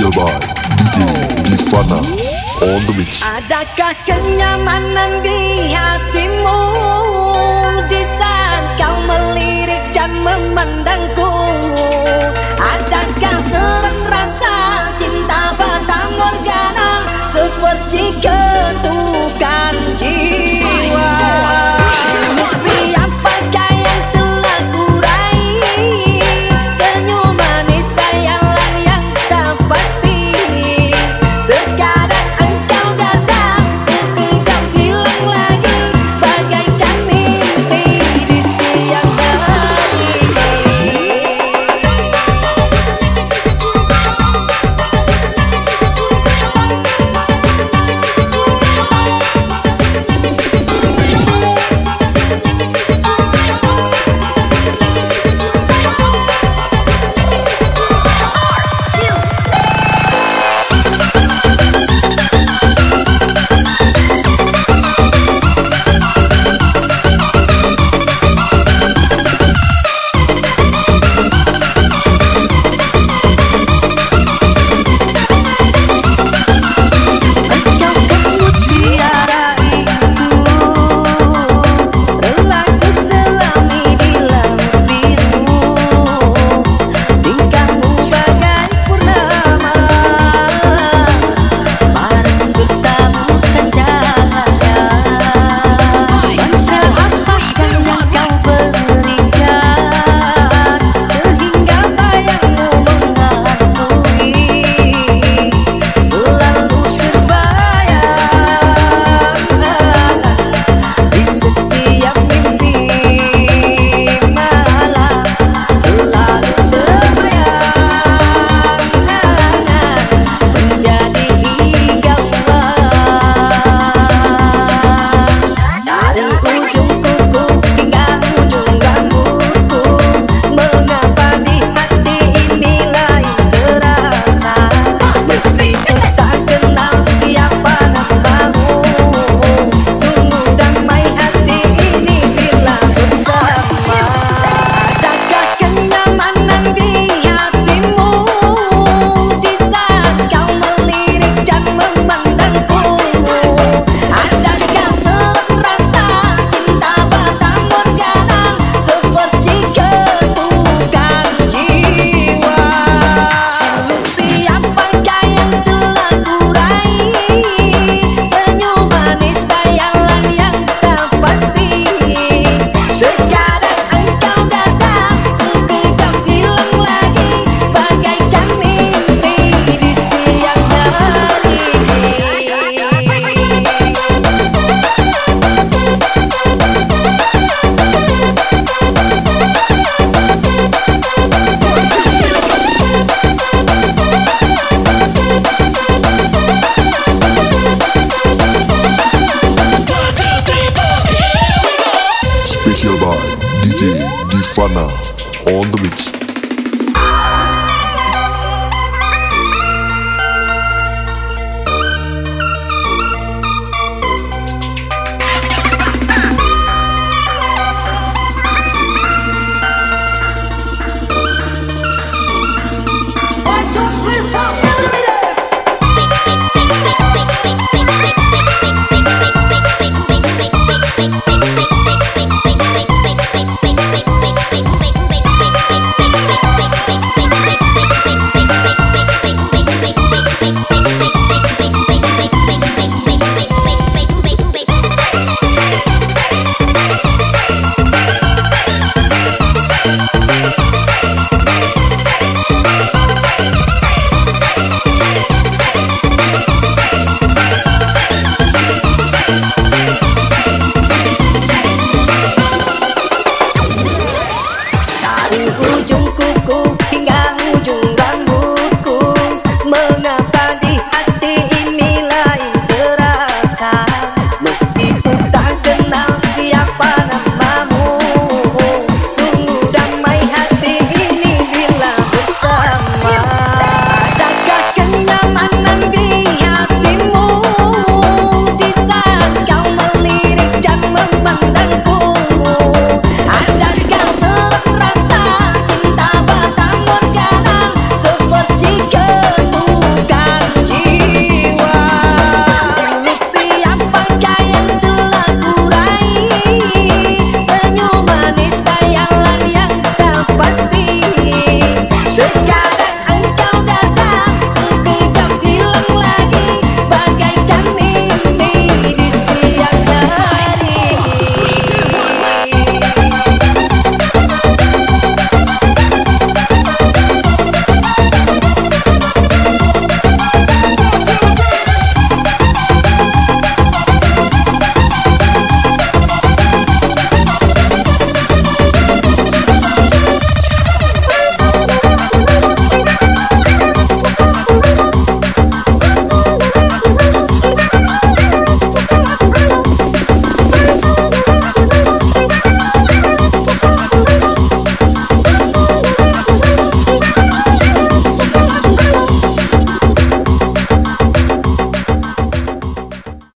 official by DJ Divana on the mix. Adakah kenyamanan di hatimu di saat kau melirik dan memandangku? Fana on the mix.